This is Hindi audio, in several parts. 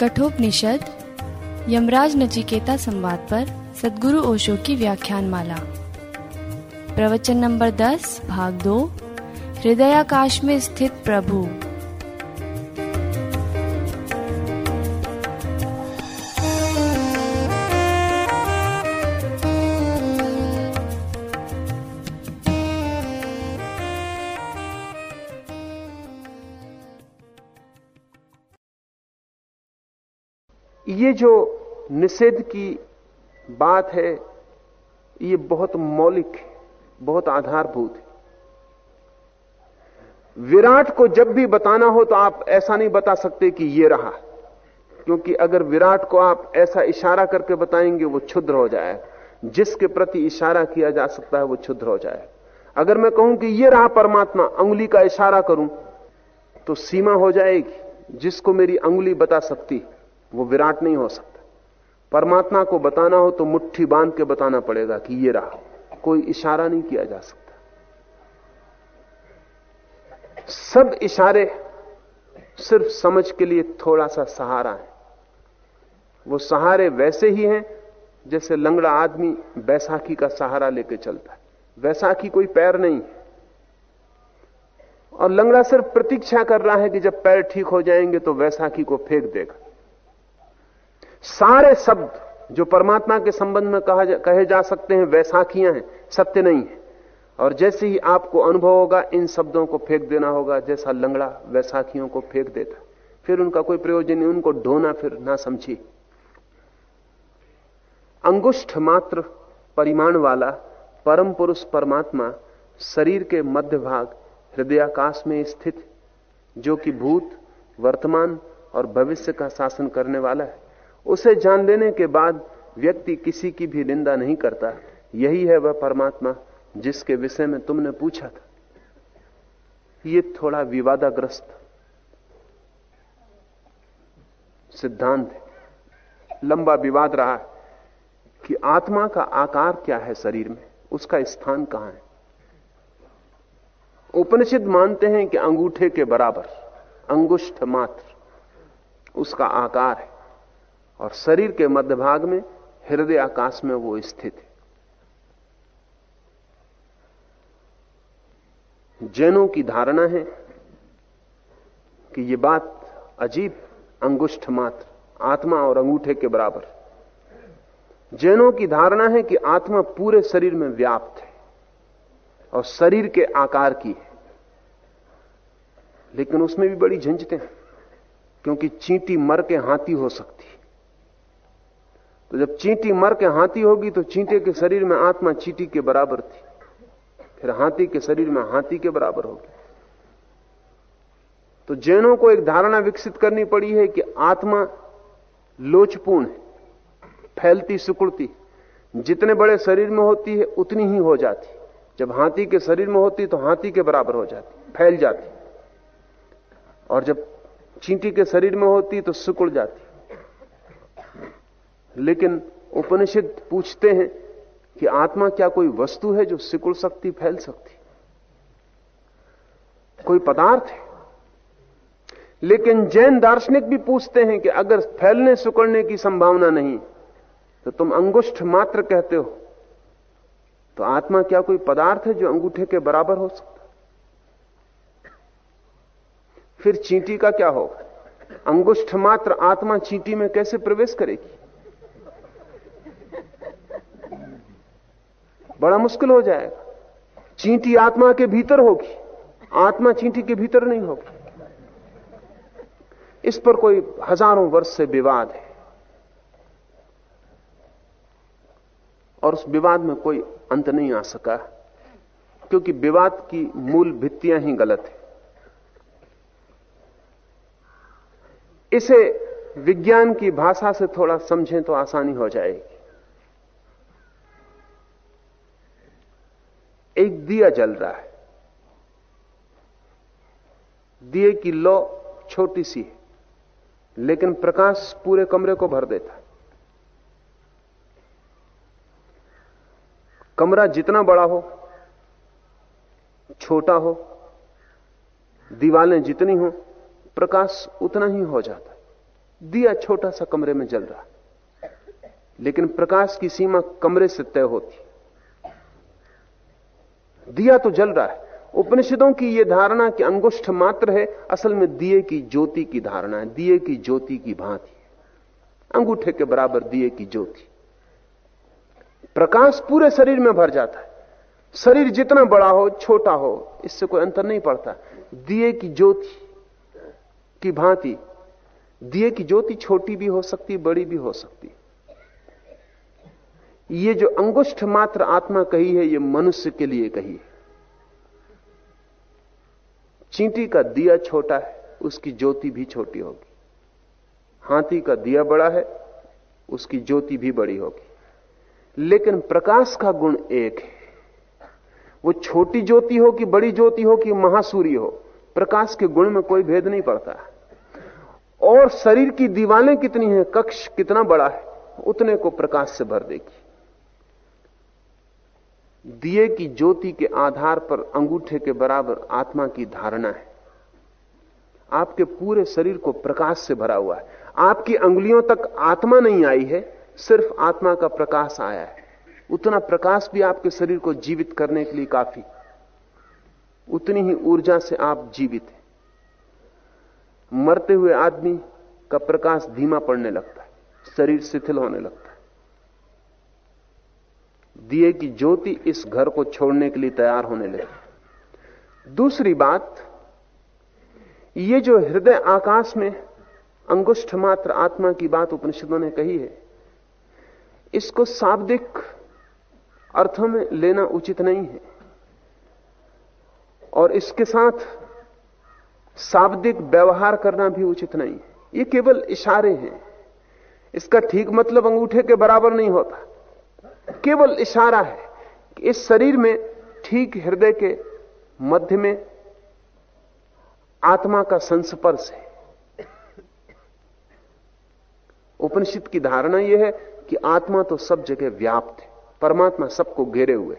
कठोपनिषद, यमराज नचिकेता संवाद पर सदगुरु ओशो की व्याख्यान माला प्रवचन नंबर दस, भाग दो, हृदयाकाश में स्थित प्रभु। जो निषेध की बात है, ये बहुत मौलिक है, बहुत आधारभूत है। विराट को जब भी बताना हो तो आप ऐसा नहीं बता सकते कि ये रहा। क्योंकि अगर विराट को आप ऐसा इशारा करके बताएँगे, वो क्षुद्र हो जाए। जिसके प्रति इशारा किया जा सकता है, वो क्षुद्र हो जाए। अगर मैं कहूँ कि ये रहा परमात्मा अंगुली का इशारा करूँ तो सीमा हो जाएगी। जिसको मेरी अंगुली बता सकती वो विराट नहीं हो सकता। परमात्मा को बताना हो तो मुट्ठी बाँध के बताना पड़ेगा कि ये रहा। कोई इशारा नहीं किया जा सकता। सब इशारे सिर्फ़ समझ के लिए थोड़ा सा सहारा है। वो सहारे वैसे ही हैं जैसे लंगड़ा आदमी बैसाखी का सहारा लेके चलता है। वैसाखी कोई पैर नहीं है। और लंगड़ा सिर्फ़ प्रतीक्षा कर रहा है कि जब पैर ठीक हो जाएँगे तो वैसाखी को फेंक देगा। सारे शब्द जो परमात्मा के संबंध में कहा जा, कहे जा सकते हैं वैसाखियाँ हैं सत्य नहीं है। और जैसे ही आपको अनुभव होगा इन शब्दों को फेंक देना होगा जैसा लंगड़ा वैसाखियों को फेंक देता। फिर उनका कोई प्रयोजन नहीं उनको ढोना फिर ना समझी अंगुष्ठ मात्र परिमाण वाला परम पुरुष परमात्मा शरीर के मध्य भाग हृदयाकाश में स्थित जो कि भूत वर्तमान और भविष्य का शासन करने वाला है। उसे जान लेने के बाद व्यक्ति किसी की भी निंदा नहीं करता। यही है वह परमात्मा जिसके विषय में तुमने पूछा था। ये थोड़ा विवादाग्रस्त सिद्धांत है। लंबा विवाद रहा है कि आत्मा का आकार क्या है शरीर में? उसका स्थान कहाँ है? उपनिषद मानते हैं कि अंगूठे के बराबर, अंगुष्ठ मात्र, उसका आकार है। और शरीर के मध्य भाग में हृदय आकाश में वो स्थित है। जैनों की धारणा है कि ये बात अजीब, अंगुष्ठ मात्र, आत्मा और अंगूठे के बराबर। जैनों की धारणा है कि आत्मा पूरे शरीर में व्याप्त है और शरीर के आकार की है। लेकिन उसमें भी बड़ी झंझटें हैं, क्योंकि चींटी मर के हाथी हो सकती तो जब चींटी मर के हाथी होगी तो चींटे के शरीर में आत्मा चींटी के बराबर थी। फिर हाथी के शरीर में हाथी के बराबर होगी। तो जैनों को एक धारणा विकसित करनी पड़ी है कि आत्मा लोचपूर्ण है, फैलती सुकुड़ती जितने बड़े शरीर में होती है, उतनी ही हो जाती जब हाथी के शरीर में होती तो हाथी के बराबर हो जाती फैल जाती और जब चींटी के शरीर में होती तो सुकुड़ जाती लेकिन उपनिषद पूछते हैं कि आत्मा क्या कोई वस्तु है जो सिकुड़ सकती, फैल सकती? कोई पदार्थ है? लेकिन जैन दार्शनिक भी पूछते हैं कि अगर फैलने, सिकुड़ने की संभावना नहीं तो तुम अंगुष्ठ मात्र कहते हो तो आत्मा क्या कोई पदार्थ है जो अंगूठे के बराबर हो सकता? फिर चींटी का क्या होगा? अंगुष्ठ मात्र आत्मा चींटी में कैसे प्रवेश करेगी? बड़ा मुश्किल हो जाएगा। चींटी आत्मा के भीतर होगी। आत्मा चींटी के भीतर नहीं होगी। इस पर कोई हज़ारों वर्ष से विवाद है। और उस विवाद में कोई अंत नहीं आ सका, क्योंकि विवाद की मूल भित्तियाँ ही गलत है। इसे विज्ञान की भाषा से थोड़ा समझें तो आसानी हो जाएगी। एक दिया जल रहा है। दिए की लो छोटी सी है, लेकिन प्रकाश पूरे कमरे को भर देता है। कमरा जितना बड़ा हो, छोटा हो, दीवालें जितनी हो, प्रकाश उतना ही हो जाता दिया छोटा सा कमरे में जल रहा लेकिन प्रकाश की सीमा कमरे से तय होती दिया तो जल रहा है। उपनिषदों की यह धारणा कि अंगुष्ठ मात्र है, असल में दिए की ज्योति की धारणा है। दिए की ज्योति की भांति अंगूठे के बराबर दिए की ज्योति। प्रकाश पूरे शरीर में भर जाता है। शरीर जितना बड़ा हो, छोटा हो, इससे कोई अंतर नहीं पड़ता। दिए की ज्योति की भांति। दिए की ज्योति छोटी भी हो सकती, बड़ी भी हो सकती। ये जो अंगुष्ठ मात्र आत्मा कही है, ये मनुष्य के लिए कही है। चींटी का दिया छोटा है, उसकी ज्योति भी छोटी होगी। हाथी का दिया बड़ा है, उसकी ज्योति भी बड़ी होगी। लेकिन प्रकाश का गुण एक है। वो छोटी ज्योति हो कि बड़ी ज्योति हो कि महासूर्य हो, प्रकाश के गुण में कोई भेद नहीं पड़ता। और शरीर की दीवालें कितनी हैं, कक्ष कितना बड़ा है, उतने को प्रकाश से भर देगी। दिए की ज्योति के आधार पर अंगूठे के बराबर आत्मा की धारणा है। आपके पूरे शरीर को प्रकाश से भरा हुआ है। आपकी अंगुलियों तक आत्मा नहीं आई है, सिर्फ़ आत्मा का प्रकाश आया है। उतना प्रकाश भी आपके शरीर को जीवित करने के लिए काफ़ी। उतनी ही ऊर्जा से आप जीवित हैं। मरते हुए आदमी का प्रकाश धीमा पड़ने लगता है, शरीर शिथिल होने लगता है। दिए की ज्योति इस घर को छोड़ने के लिए तैयार होने लगी। दूसरी बात, ये जो हृदय आकाश में अंगुष्ठ मात्र आत्मा की बात उपनिषदों ने कही है, इसको शाब्दिक अर्थों में लेना उचित नहीं है। और इसके साथ शाब्दिक व्यवहार करना भी उचित नहीं है। ये केवल इशारे हैं। इसका ठीक मतलब अंगूठे के बराबर नहीं होता। केवल इशारा है कि इस शरीर में ठीक हृदय के मध्य में आत्मा का संस्पर्श है। उपनिषद की धारणा यह है कि आत्मा तो सब जगह व्याप्त है, परमात्मा सबको घेरे हुए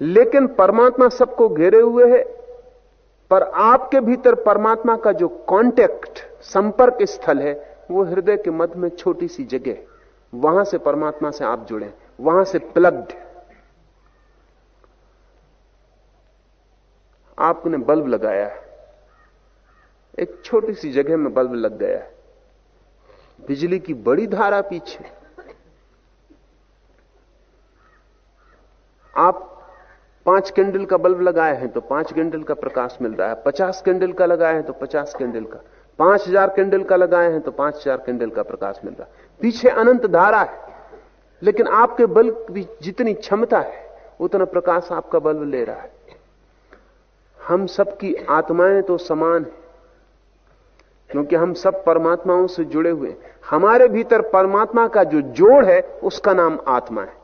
लेकिन परमात्मा सबको घेरे हुए है, पर आपके भीतर परमात्मा का जो कांटेक्ट संपर्क स्थल है, वो हृदय के मध्य में छोटी सी जगह वहाँ से परमात्मा से आप जुड़े, वहाँ से प्लग्ड आपने बल्ब लगाया है। एक छोटी सी जगह में बल्ब लग गया है। बिजली की बड़ी धारा पीछे। आप पाँच कैंडल का बल्ब लगाए हैं तो पाँच कैंडल का प्रकाश मिल रहा है। पचास कैंडल का लगाए हैं तो पचास कैंडल का। पाँच हज़ार कैंडल का लगाए हैं तो पाँच हज़ार कैंडल का प्रकाश मिल रहा है। पीछे अनंत धारा है, लेकिन आपके बल्ब की जितनी क्षमता है, उतना प्रकाश आपका बल्ब ले रहा है। हम सबकी आत्माएँ तो समान है, क्योंकि हम सब परमात्माओं से जुड़े हुए हमारे भीतर परमात्मा का जो जोड़ है, उसका नाम आत्मा है।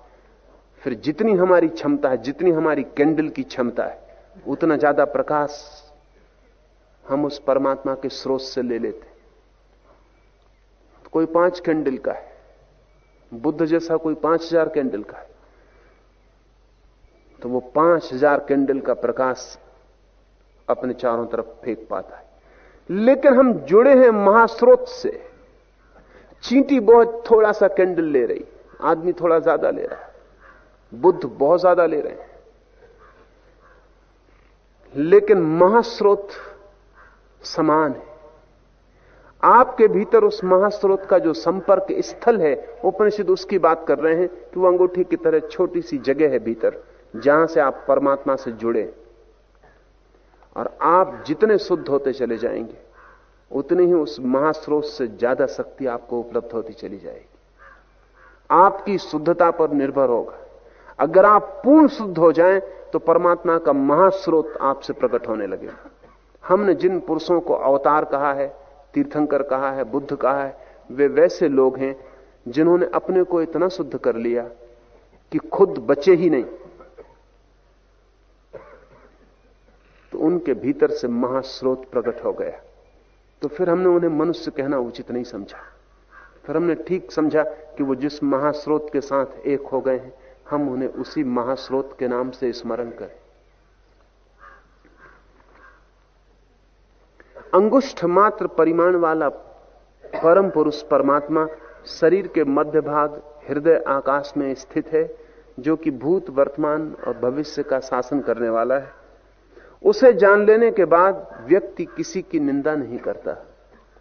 फिर जितनी हमारी क्षमता है, जितनी हमारी कैंडल की क्षमता है, उतना ज़्यादा प्रकाश हम उस परमात्मा के स्रोत से ले लेते कोई पाँच कैंडल का है। बुद्ध जैसा कोई पाँच हज़ार कैंडल का है। तो वो पाँच हज़ार कैंडल का प्रकाश अपने चारों तरफ़ फेंक पाता है। लेकिन हम जुड़े हैं महास्रोत से। चींटी बहुत थोड़ा सा कैंडल ले रही। आदमी थोड़ा ज़्यादा ले रहा है। बुद्ध बहुत ज़्यादा ले रहे हैं। लेकिन महास्रोत समान है। आपके भीतर उस महास्रोत का जो संपर्क स्थल है, उपनिषद उसकी बात कर रहे हैं कि वो अंगूठी की तरह छोटी सी जगह है भीतर, जहाँ से आप परमात्मा से जुड़े। और आप जितने शुद्ध होते चले जाएँगे, उतने ही उस महास्रोत से ज़्यादा शक्ति आपको उपलब्ध होती चली जाएगी। आपकी शुद्धता पर निर्भर होगा। अगर आप पूर्ण शुद्ध हो जाएँ तो परमात्मा का महास्रोत आपसे प्रकट होने लगे हमने जिन पुरुषों को अवतार कहा है तीर्थंकर कहा है, बुद्ध कहा है, वे वैसे लोग हैं जिन्होंने अपने को इतना शुद्ध कर लिया कि खुद बचे ही नहीं। तो उनके भीतर से महास्रोत प्रकट हो गया। तो फिर हमने उन्हें मनुष्य कहना उचित नहीं समझा। फिर हमने ठीक समझा कि वो जिस महास्रोत के साथ एक हो गए हैं, हम उन्हें उसी महास्रोत के नाम से स्मरण करें। अंगुष्ठ मात्र परिमाण वाला परम पुरुष परमात्मा शरीर के मध्य भाग हृदय आकाश में स्थित है, जो कि भूत, वर्तमान और भविष्य का शासन करने वाला है। उसे जान लेने के बाद व्यक्ति किसी की निंदा नहीं करता।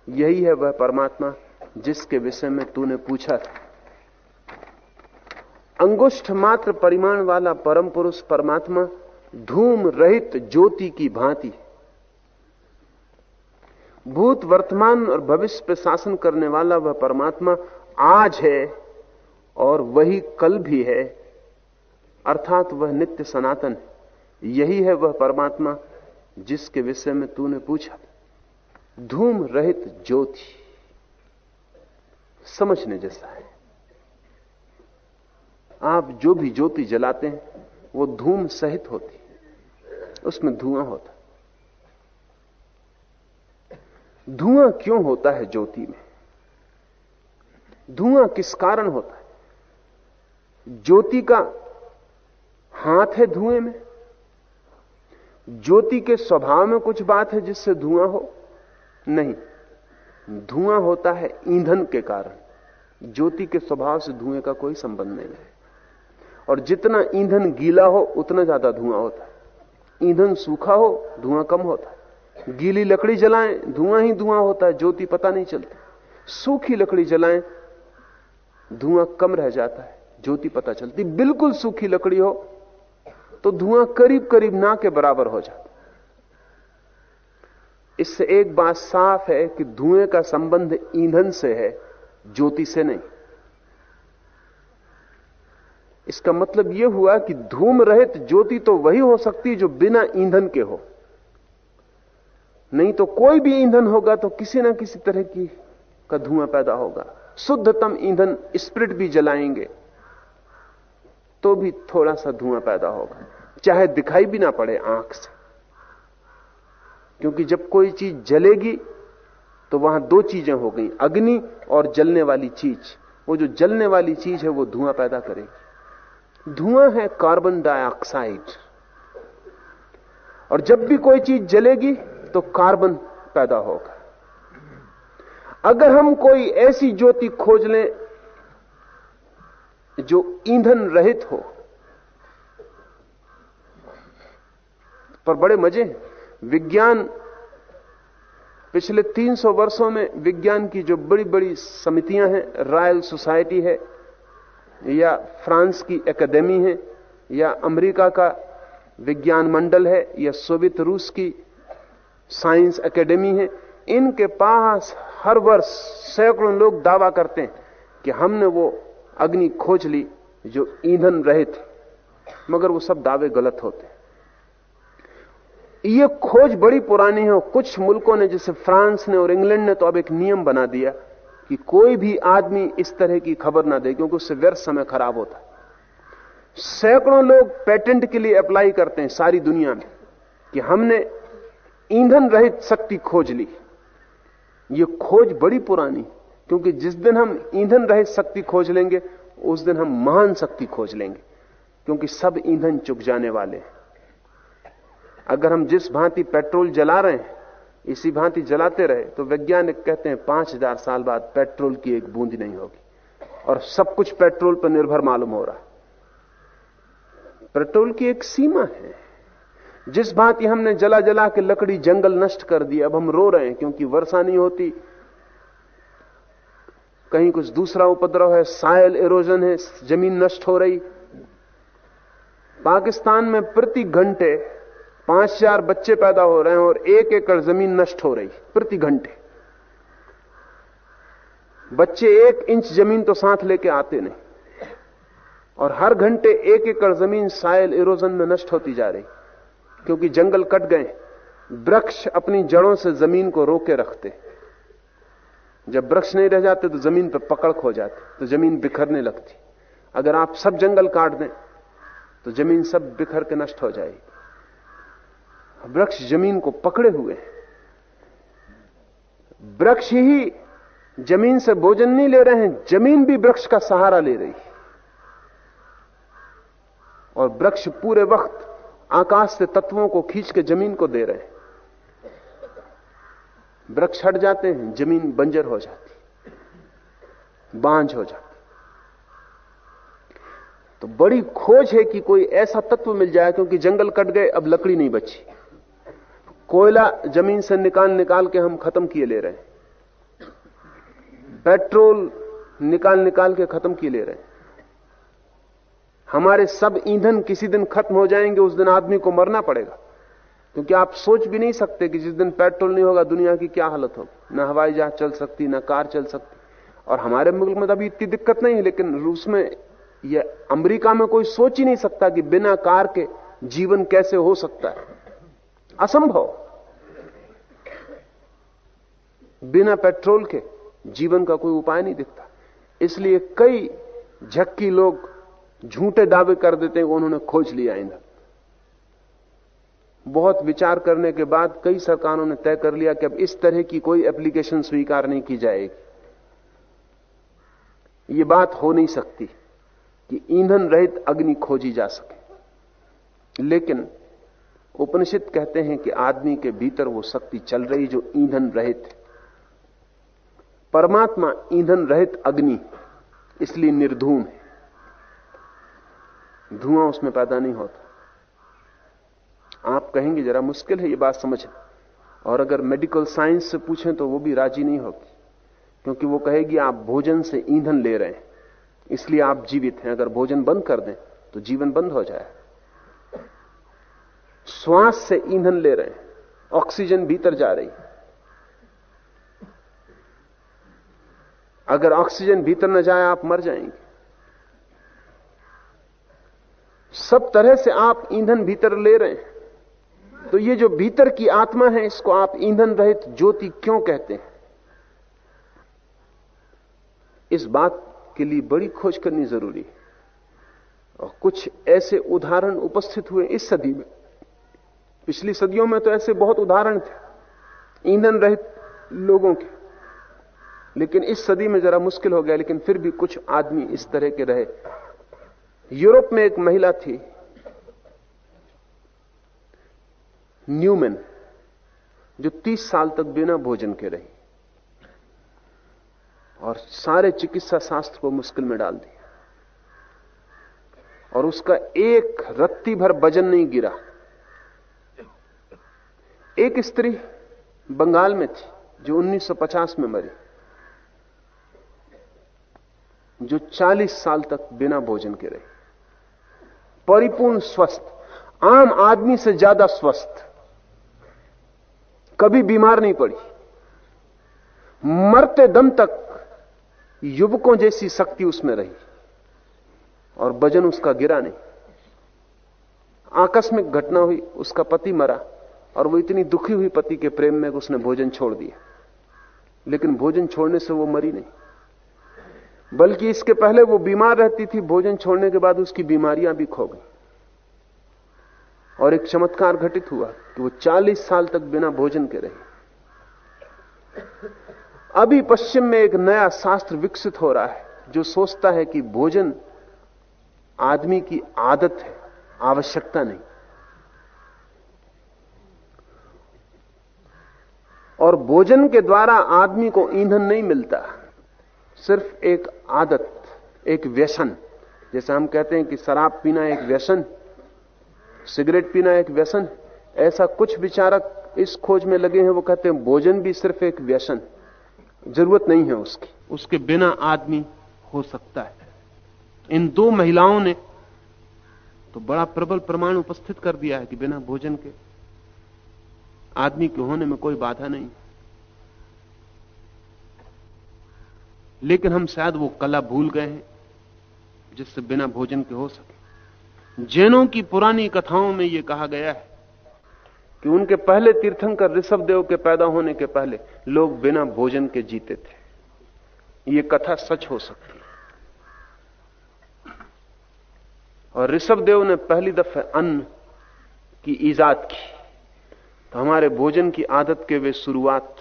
यही है वह परमात्मा जिसके विषय में तूने पूछा था। अंगुष्ठ मात्र परिमाण वाला परम पुरुष परमात्मा धूम रहित ज्योति की भांति भूत वर्तमान और भविष्य पर शासन करने वाला वह परमात्मा आज है और वही कल भी है। अर्थात वह नित्य सनातन है। यही है वह परमात्मा जिसके विषय में तूने पूछा। धूम रहित ज्योति समझने जैसा है। आप जो भी ज्योति जलाते हैं, वो धूम सहित होती उसमें धुआँ होता धुआँ क्यों होता है ज्योति में? धुआँ किस कारण होता है? ज्योति का हाथ है धुएँ में। ज्योति के स्वभाव में कुछ बात है जिससे धुआँ हो? नहीं। धुआँ होता है ईंधन के कारण। ज्योति के स्वभाव से धुएँ का कोई संबंध नहीं है। और जितना ईंधन गीला हो, उतना ज़्यादा धुआँ होता है। ईंधन सूखा हो, धुआँ कम होता है। गीली लकड़ी जलाएँ, धुआँ ही धुआँ होता है, ज्योति पता नहीं चलती। सूखी लकड़ी जलाएँ, धुआँ कम रह जाता है, ज्योति पता चलती। बिल्कुल सूखी लकड़ी हो तो धुआँ करीब करीब ना के बराबर हो जाता इससे एक बात साफ़ है कि धुएँ का संबंध ईंधन से है, ज्योति से नहीं। इसका मतलब यह हुआ कि धूम रहित ज्योति तो वही हो सकती जो बिना ईंधन के हो। नहीं तो कोई भी ईंधन होगा तो किसी ना किसी तरह की का धुआँ पैदा होगा। शुद्धतम ईंधन स्प्रिट भी जलाएँगे तो भी थोड़ा सा धुआँ पैदा होगा। चाहे दिखाई भी ना पड़े आँख से। क्योंकि जब कोई चीज़ जलेगी तो वहाँ दो चीज़ें हो गई, अग्नि और जलने वाली चीज़। वो जो जलने वाली चीज़ है, वो धुआँ पैदा करेगी। धुआँ है कार्बन डाइऑक्साइड और जब भी कोई चीज़ जलेगी तो कार्बन पैदा होगा। अगर हम कोई ऐसी ज्योति खोज लें जो ईंधन रहित हो, पर बड़े मज़े विज्ञान, पिछले 300 वर्षों में विज्ञान की जो बड़ी बड़ी समितियाँ हैं, रॉयल सोसाइटी है, या फ्रांस की एकेडमी है, या अमेरिका का विज्ञान मंडल है, या सोवियत रूस की साइंस एकेडमी है, इनके पास हर वर्ष सैकड़ों लोग दावा करते हैं कि हमने वो अग्नि खोज ली जो ईंधन रहे थे मगर वो सब दावे गलत होते हैं। ये खोज बड़ी पुरानी है कुछ मुल्कों ने, जैसे फ्रांस ने और इंग्लैंड ने तो अब एक नियम बना दिया कि कोई भी आदमी इस तरह की खबर ना दे, क्योंकि उससे व्यर्थ समय खराब होता है। सैकड़ों लोग पेटेंट के लिए अप्लाई करते हैं सारी दुनिया में कि हमने ईंधन रहित शक्ति खोज ली। ये खोज बड़ी पुरानी, क्योंकि जिस दिन हम ईंधन रहित शक्ति खोज लेंगे, उस दिन हम महान शक्ति खोज लेंगे, क्योंकि सब ईंधन चुक जाने वाले हैं। अगर हम जिस भांति पेट्रोल जला रहे हैं, इसी भांति जलाते रहे तो वैज्ञानिक कहते हैं पाँच हज़ार साल बाद पेट्रोल की एक बूंद नहीं होगी। और सब कुछ पेट्रोल पर निर्भर मालूम हो रहा है। पेट्रोल की एक सीमा है। जिस भांति हमने जला जला के लकड़ी जंगल नष्ट कर दी, अब हम रो रहे हैं क्योंकि वर्षा नहीं होती। कहीं कुछ दूसरा उपद्रव है, सायल एरोजन है, ज़मीन नष्ट हो रही। पाकिस्तान में प्रति घंटे पाँच हज़ार बच्चे पैदा हो रहे हैं और एक एकड़ ज़मीन नष्ट हो रही, प्रति घंटे। बच्चे एक इंच ज़मीन तो साथ लेके आते नहीं। और हर घंटे एक एकड़ ज़मीन सायल इरोजन में नष्ट होती जा रही। क्योंकि जंगल कट गए, वृक्ष अपनी जड़ों से ज़मीन को रोके रखते। जब वृक्ष नहीं रह जाते तो ज़मीन पर पकड़ खो जाती तो ज़मीन बिखरने लगती। अगर आप सब जंगल काट दें तो ज़मीन सब बिखर के नष्ट हो जाएगी। वृक्ष ज़मीन को पकड़े हुए हैं। वृक्ष ही ज़मीन से भोजन नहीं ले रहे हैं, ज़मीन भी वृक्ष का सहारा ले रही है। और वृक्ष पूरे वक्त आकाश से तत्वों को खींच के ज़मीन को दे रहे हैं। वृक्ष हट जाते हैं, ज़मीन बंजर हो जाती बांझ हो जाती तो बड़ी खोज है कि कोई ऐसा तत्व मिल जाए, क्योंकि जंगल कट गए, अब लकड़ी नहीं बची। कोयला ज़मीन से निकाल निकाल के हम खत्म किए ले रहे हैं। पेट्रोल निकाल निकाल के खत्म किए ले रहे हैं। हमारे सब ईंधन किसी दिन खत्म हो जाएँगे, उस दिन आदमी को मरना पड़ेगा। क्योंकि आप सोच भी नहीं सकते कि जिस दिन पेट्रोल नहीं होगा, दुनिया की क्या हालत होगी। ना हवाई जहाज़ चल सकती, ना कार चल सकती। और हमारे मुल्क में तो अभी इतनी दिक्कत नहीं है, लेकिन रूस में या अमेरिका में कोई सोच ही नहीं सकता कि बिना कार के जीवन कैसे हो सकता है। असंभव। बिना पेट्रोल के जीवन का कोई उपाय नहीं दिखता। इसलिए कई झक्की लोग झूठे दावे कर देते हैं उन्होंने खोज लिया ईंधन बहुत विचार करने के बाद कई सरकारों ने तय कर लिया कि अब इस तरह की कोई एप्लीकेशन स्वीकार नहीं की जाएगी। ये बात हो नहीं सकती कि ईंधन रहित अग्नि खोजी जा सके। लेकिन उपनिषद कहते हैं कि आदमी के भीतर वो शक्ति चल रही जो ईंधन रहित परमात्मा ईंधन रहित अग्नि, इसलिए निर्धूम है। धुआँ उसमें पैदा नहीं होता। आप कहेंगे, जरा मुश्किल है ये बात समझना। और अगर मेडिकल साइंस से पूछें तो वो भी राज़ी नहीं होगी, क्योंकि वो कहेगी, आप भोजन से ईंधन ले रहे हैं, इसलिए आप जीवित हैं। अगर भोजन बंद कर दें तो जीवन बंद हो जाए। श्वास से ईंधन ले रहे हैं ऑक्सीजन भीतर जा रही अगर ऑक्सीजन भीतर न जाए, आप मर जाएँगे। सब तरह से आप ईंधन भीतर ले रहे हैं। तो ये जो भीतर की आत्मा है, इसको आप ईंधन रहित ज्योति क्यों कहते हैं? इस बात के लिए बड़ी खोज करनी ज़रूरी है। और कुछ ऐसे उदाहरण उपस्थित हुए इस सदी में। पिछली सदियों में तो ऐसे बहुत उदाहरण थे, ईंधन रहित लोगों के। लेकिन इस सदी में जरा मुश्किल हो गया, लेकिन फिर भी कुछ आदमी इस तरह के रहे। यूरोप में एक महिला थी, न्यूमैन, जो 30 साल तक बिना भोजन के रही और सारे चिकित्सा शास्त्र को मुश्किल में डाल दिया। और उसका एक रत्ती भर वज़न नहीं गिरा। एक स्त्री बंगाल में थी, जो 1950 में मरी, जो 40 साल तक बिना भोजन के रही। परिपूर्ण स्वस्थ। आम आदमी से ज़्यादा स्वस्थ। कभी बीमार नहीं पड़ी। मरते दम तक युवकों जैसी शक्ति उसमें रही और वज़न उसका गिरा नहीं। आकस्मिक घटना हुई, उसका पति मरा और वो इतनी दुखी हुई पति के प्रेम में उसने भोजन छोड़ दिया। लेकिन भोजन छोड़ने से वो मरी नहीं। बल्कि इसके पहले वो बीमार रहती थी, भोजन छोड़ने के बाद उसकी बीमारियाँ भी खो गई। और एक चमत्कार घटित हुआ कि वो 40 साल तक बिना भोजन के रही। अभी पश्चिम में एक नया शास्त्र विकसित हो रहा है, जो सोचता है कि भोजन आदमी की आदत है, आवश्यकता नहीं। और भोजन के द्वारा आदमी को ईंधन नहीं मिलता। सिर्फ़ एक आदत, एक व्यसन। जैसे हम कहते हैं कि शराब पीना एक व्यसन, सिगरेट पीना एक व्यसन, ऐसा कुछ विचारक इस खोज में लगे हैं, वो कहते हैं भोजन भी सिर्फ़ एक व्यसन। ज़रूरत नहीं है उसकी। उसके बिना आदमी हो सकता है। इन दो महिलाओं ने तो बड़ा प्रबल प्रमाण उपस्थित कर दिया है कि बिना भोजन के आदमी के होने में कोई बाधा नहीं। लेकिन हम शायद वो कला भूल गए हैं, जिससे बिना भोजन के हो सके। जैनों की पुरानी कथाओं में यह कहा गया है कि उनके पहले तीर्थंकर ऋषभ देव के पैदा होने के पहले लोग बिना भोजन के जीते थे। यह कथा सच हो सकती है। और ऋषभ देव ने पहली दफे अन्न की ईजाद की तो हमारे भोजन की आदत के वे शुरुआत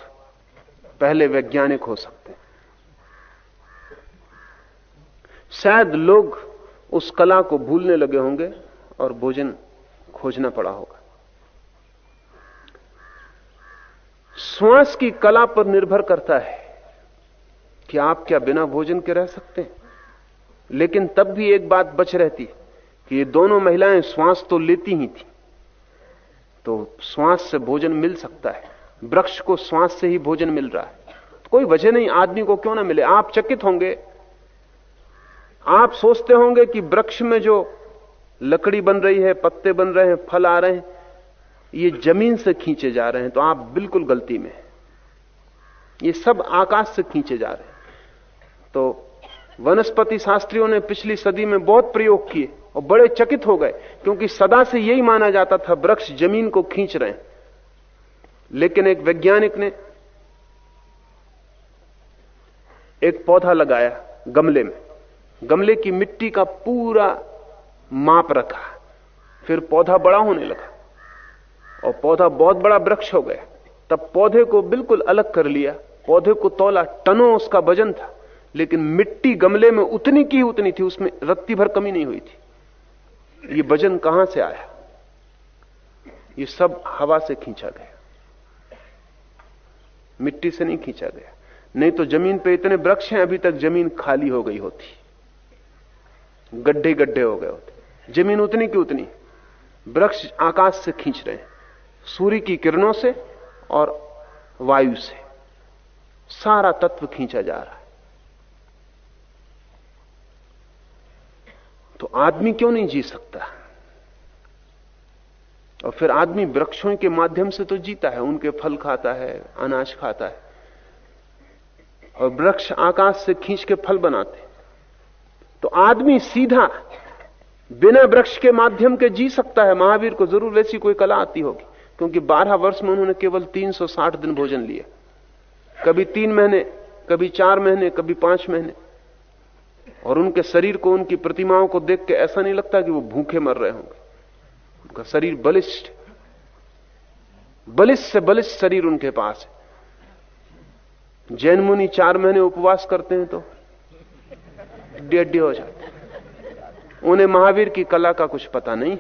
पहले वैज्ञानिक हो सकते हैं। शायद लोग उस कला को भूलने लगे होंगे और भोजन खोजना पड़ा होगा। श्वास की कला पर निर्भर करता है कि आप क्या बिना भोजन के रह सकते हैं। लेकिन तब भी एक बात बच रहती कि ये दोनों महिलाएँ श्वास तो लेती ही थी। तो श्वास से भोजन मिल सकता है। वृक्ष को श्वास से ही भोजन मिल रहा है। तो कोई वजह नहीं, आदमी को क्यों ना मिले? आप चकित होंगे आप सोचते होंगे कि वृक्ष में जो लकड़ी बन रही है, पत्ते बन रहे हैं, फल आ रहे हैं, ये ज़मीन से खींचे जा रहे हैं तो आप बिल्कुल गलती में हैं। ये सब आकाश से खींचे जा रहे हैं। तो वनस्पति शास्त्रियों ने पिछली सदी में बहुत प्रयोग किए और बड़े चकित हो गए, क्योंकि सदा से यही माना जाता था, वृक्ष ज़मीन को खींच रहे हैं। लेकिन एक वैज्ञानिक ने एक पौधा लगाया गमले में। गमले की मिट्टी का पूरा माप रखा। फिर पौधा बड़ा होने लगा और पौधा बहुत बड़ा वृक्ष हो गया। तब पौधे को बिल्कुल अलग कर लिया। पौधे को तोला, टनों उसका वज़न था, लेकिन मिट्टी गमले में उतनी की उतनी थी, उसमें रत्ती भर कमी नहीं हुई थी। ये वज़न कहाँ से आया? ये सब हवा से खींचा गया। मिट्टी से नहीं खींचा गया। नहीं तो ज़मीन पे इतने वृक्ष हैं, अभी तक ज़मीन खाली हो गई होती। गड्ढे गड्ढे हो गए होते। ज़मीन उतनी की उतनी। वृक्ष आकाश से खींच रहे हैं। सूर्य की किरणों से और वायु से। सारा तत्व खींचा जा रहा है। तो आदमी क्यों नहीं जी सकता? और फिर आदमी वृक्षों के माध्यम से तो जीता है। उनके फल खाता है, अनाज खाता है। और वृक्ष आकाश से खींच के फल बनाते तो आदमी सीधा बिना वृक्ष के माध्यम के जी सकता है। महावीर को ज़रूर वैसी कोई कला आती होगी, क्योंकि 12 वर्ष में उन्होंने केवल 360 दिन भोजन लिया कभी तीन महीने, कभी चार महीने, कभी पाँच महीने। और उनके शरीर को, उनकी प्रतिमाओं को देख के ऐसा नहीं लगता कि वो भूखे मर रहे होंगे। उनका शरीर बलिष्ठ बलिष्ठ से बलिष्ठ शरीर उनके पास है। जैन मुनि चार महीने उपवास करते हैं तो डेढ़ हो जाते उन्हें महावीर की कला का कुछ पता नहीं।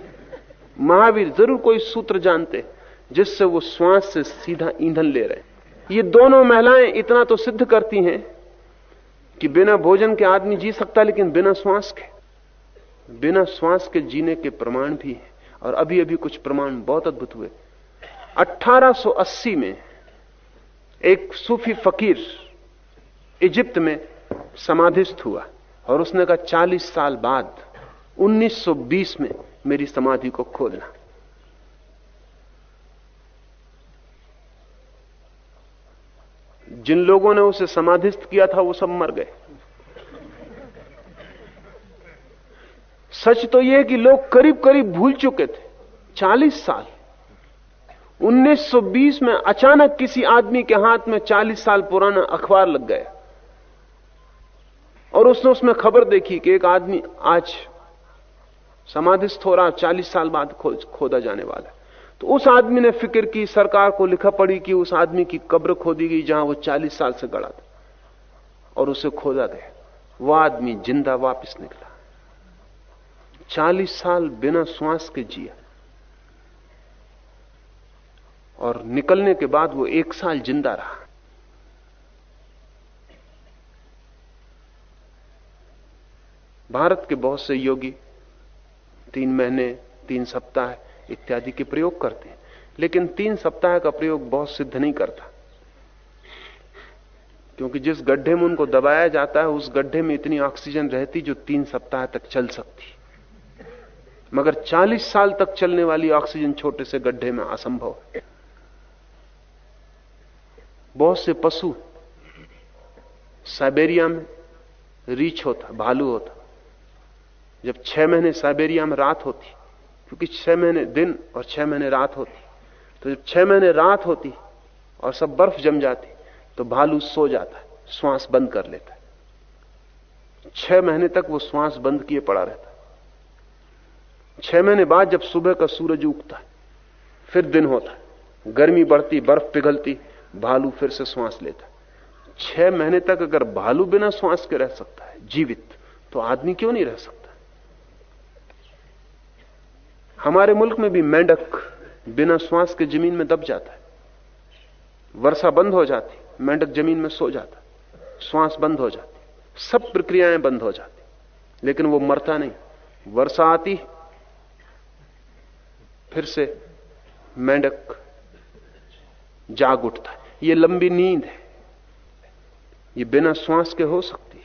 महावीर ज़रूर कोई सूत्र जानते, जिससे वो श्वास से सीधा ईंधन ले रहे। ये दोनों महिलाएँ इतना तो सिद्ध करती हैं कि बिना भोजन के आदमी जी सकता लेकिन बिना श्वास के। बिना श्वास के जीने के प्रमाण भी हैं। और अभी अभी कुछ प्रमाण बहुत अद्भुत हुए। 1880 में एक सूफी फकीर इजिप्त में समाधिस्थ हुआ। और उसने कहा 40 साल बाद 1920 में मेरी समाधि को खोलना। जिन लोगों ने उसे समाधिस्थ किया था, वो सब मर गए। सच तो यह कि लोग करीब करीब भूल चुके थे। 40 साल। 1920 में अचानक किसी आदमी के हाथ में 40 साल पुराना अखबार लग गया। और उसने उसमें खबर देखी कि एक आदमी आज समाधिस्थ हो रहा चालीस साल बाद खोदा जाने वाला तो उस आदमी ने फ़िक्र की, सरकार को लिखा पड़ी कि उस आदमी की कब्र खोदी गई जहाँ वो चालीस साल से गड़ा था और उसे खोदा गया। वह आदमी ज़िंदा वापस निकला। चालीस साल बिना श्वास के जिया। और निकलने के बाद वो एक साल ज़िंदा रहा। भारत के बहुत से योगी तीन महीने, तीन सप्ताह इत्यादि के प्रयोग करते हैं। लेकिन तीन सप्ताह का प्रयोग बहुत सिद्ध नहीं करता। क्योंकि जिस गड्ढे में उनको दबाया जाता है, उस गड्ढे में इतनी ऑक्सीजन रहती जो तीन सप्ताह तक चल सकती। मगर 40 साल तक चलने वाली ऑक्सीजन छोटे से गड्ढे में असंभव है। बहुत से पशु साइबेरिया में रीछ होता, भालू होता। जब छह महीने साइबेरिया में रात होती, क्योंकि छह महीने दिन और छह महीने रात होती। तो जब छह महीने रात होती और सब बर्फ़ जम जाती तो भालू सो जाता है श्वास बंद कर लेता। है छह महीने तक वो श्वास बंद किए पड़ा रहता। है छह महीने बाद जब सुबह का सूरज उगता है फिर दिन होता। है गर्मी बढ़ती, बर्फ़ पिघलती, भालू फिर से श्वास लेता। छह महीने तक अगर भालू बिना श्वास के रह सकता है, जीवित तो आदमी क्यों नहीं रह सकता? हमारे मुल्क में भी मेंढक बिना श्वास के ज़मीन में दब जाता है। वर्षा बंद हो जाती, मेंढक ज़मीन में सो जाता, श्वास बंद हो जाती, सब प्रक्रियाएँ बंद हो जाती, लेकिन वो मरता नहीं। वर्षा आती, फिर से मेंढक जाग उठता है। ये लंबी नींद है, ये बिना श्वास के हो सकती है।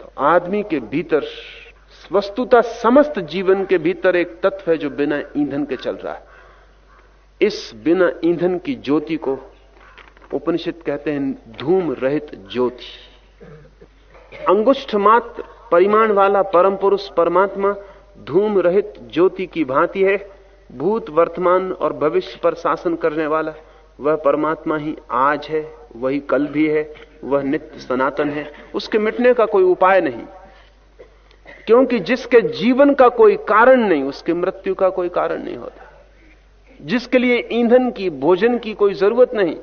तो आदमी के भीतर वस्तुतः समस्त जीवन के भीतर एक तत्व है जो बिना ईंधन के चल रहा है। इस बिना ईंधन की ज्योति को उपनिषद कहते हैं धूम रहित ज्योति। अंगुष्ठ मात्र, परिमाण वाला परम पुरुष परमात्मा धूम रहित ज्योति की भांति है। भूत वर्तमान और भविष्य पर शासन करने वाला वह परमात्मा ही आज है, वही कल भी है, वह नित्य सनातन है। उसके मिटने का कोई उपाय नहीं। क्योंकि जिसके जीवन का कोई कारण नहीं, उसके मृत्यु का कोई कारण नहीं होता। जिसके लिए ईंधन की, भोजन की कोई ज़रूरत नहीं,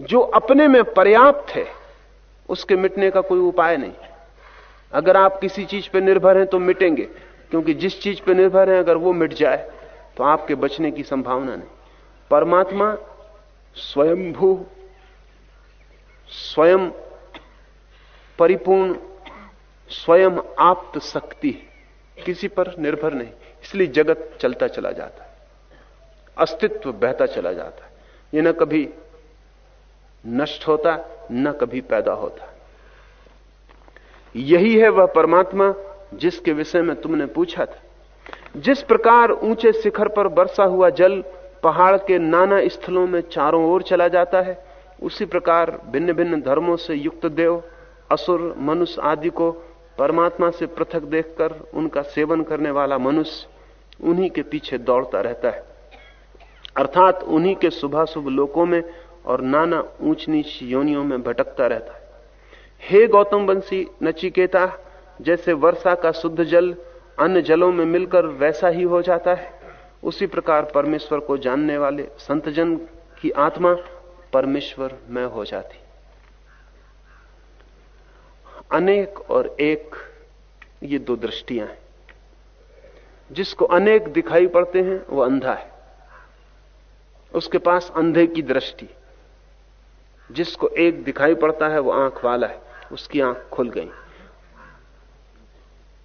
जो अपने में पर्याप्त है, उसके मिटने का कोई उपाय नहीं। अगर आप किसी चीज़ पर निर्भर हैं तो मिटेंगे, क्योंकि जिस चीज़ पर निर्भर है, अगर वो मिट जाए तो आपके बचने की संभावना नहीं। परमात्मा स्वयंभू, स्वयं परिपूर्ण स्वयं आप्त शक्ति है। किसी पर निर्भर नहीं। इसलिए जगत चलता चला जाता है। अस्तित्व बहता चला जाता है। ये न कभी नष्ट होता, न कभी पैदा होता। यही है वह परमात्मा जिसके विषय में तुमने पूछा था। जिस प्रकार ऊँचे शिखर पर बरसा हुआ जल पहाड़ के नाना स्थलों में चारों ओर चला जाता है, उसी प्रकार भिन्न भिन्न धर्मों से युक्त देव, असुर, मनुष्य आदि को परमात्मा से पृथक देखकर उनका सेवन करने वाला मनुष्य उन्हीं के पीछे दौड़ता रहता है। अर्थात उन्हीं के शुभ शुभ लोकों में और नाना ऊंच नीच योनियों में भटकता रहता है। हे गौतम वंशी नचिकेता, जैसे वर्षा का शुद्ध जल अन्य जलों में मिलकर वैसा ही हो जाता है, उसी प्रकार परमेश्वर को जानने वाले संतजन की आत्मा परमेश्वर में हो जाती अनेक और एक ये दो दृष्टियाँ हैं। जिसको अनेक दिखाई पड़ते हैं, वो अंधा है। उसके पास अंधे की दृष्टि। जिसको एक दिखाई पड़ता है, वो आँख वाला है। उसकी आँख खुल गई।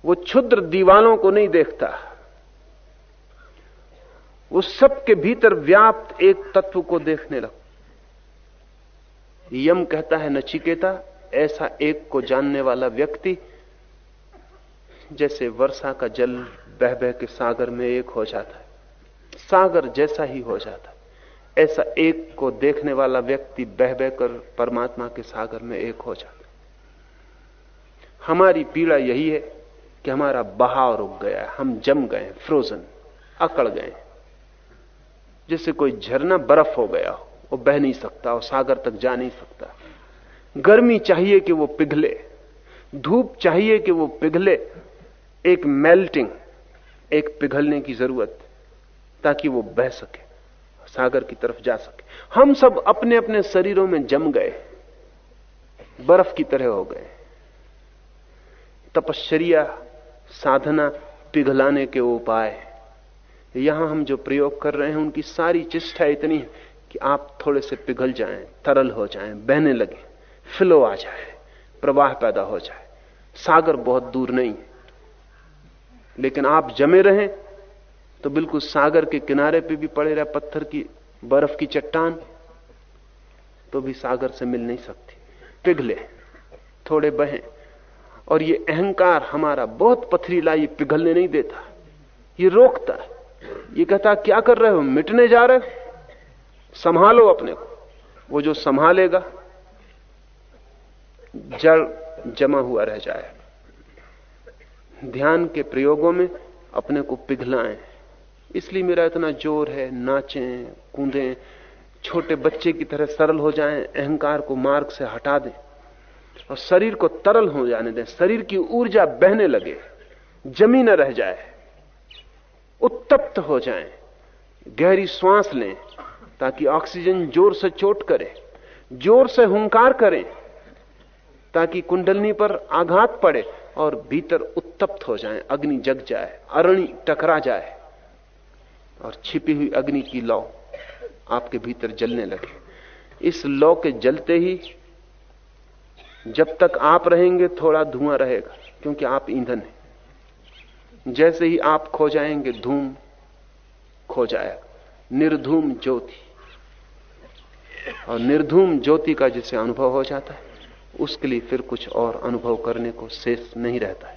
वो क्षुद्र दीवालों को नहीं देखता। वो सबके भीतर व्याप्त एक तत्व को देखने लग यम कहता है नचिकेता ऐसा एक को जानने वाला व्यक्ति जैसे वर्षा का जल बह बह के सागर में एक हो जाता है। सागर जैसा ही हो जाता है। ऐसा एक को देखने वाला व्यक्ति बह बह कर परमात्मा के सागर में एक हो जाता है। हमारी पीड़ा यही है कि हमारा बहाव रुक गया हम जम गए फ्रोजन अकड़ गए जैसे कोई झरना बर्फ़ हो गया हो, वो बह नहीं सकता और सागर तक जा नहीं सकता। गर्मी चाहिए कि वो पिघले, धूप चाहिए कि वो पिघले, एक मेल्टिंग एक पिघलने की ज़रूरत, ताकि वो बह सके, सागर की तरफ़ जा सके। हम सब अपने अपने शरीरों में जम गए, बर्फ़ की तरह हो गए। तपश्चर्या, साधना पिघलाने के उपाय। यहाँ हम जो प्रयोग कर रहे हैं, उनकी सारी चिष्ठा इतनी है कि आप थोड़े से पिघल जाएँ, तरल हो जाएँ, बहने लगे। फ्लो आ जाए, प्रवाह पैदा हो जाए। सागर बहुत दूर नहीं लेकिन आप जमे रहें तो बिल्कुल सागर के किनारे पे भी पड़े रहे पत्थर की, बर्फ़ की चट्टान तो भी सागर से मिल नहीं सकती। पिघले, थोड़े बहें, और ये अहंकार हमारा बहुत पथरीला ये पिघलने नहीं देता। ये रोकता है। ये कहता क्या कर रहे हो? मिटने जा रहे हो? संभालो अपने को। वो जो संभालेगा जड़ जमा हुआ रह जाए। ध्यान के प्रयोगों में अपने को पिघलाएँ। इसलिए मेरा इतना ज़ोर है, नाचें, कूदें, छोटे बच्चे की तरह सरल हो जाएँ, अहंकार को मार्ग से हटा दें और शरीर को तरल हो जाने दें। शरीर की ऊर्जा बहने लगे, जमी न रह जाए, उत्तप्त हो जाएँ। गहरी श्वास लें ताकि ऑक्सीजन ज़ोर से चोट करे, ज़ोर से हुंकार करें। ताकि कुंडलनी पर आघात पड़े और भीतर उत्तप्त हो जाए, अग्नि जग जाए, अरणि टकरा जाए और छिपी हुई अग्नि की लौ आपके भीतर जलने लगे। इस लौ के जलते ही जब तक आप रहेंगे, थोड़ा धुआँ रहेगा, क्योंकि आप ईंधन हैं। जैसे ही आप खो जाएँगे, धूम खो जाएगा। निर्धूम ज्योति। और निर्धूम ज्योति का जिसे अनुभव हो जाता है उसके लिए फिर कुछ और अनुभव करने को शेष नहीं रहता है।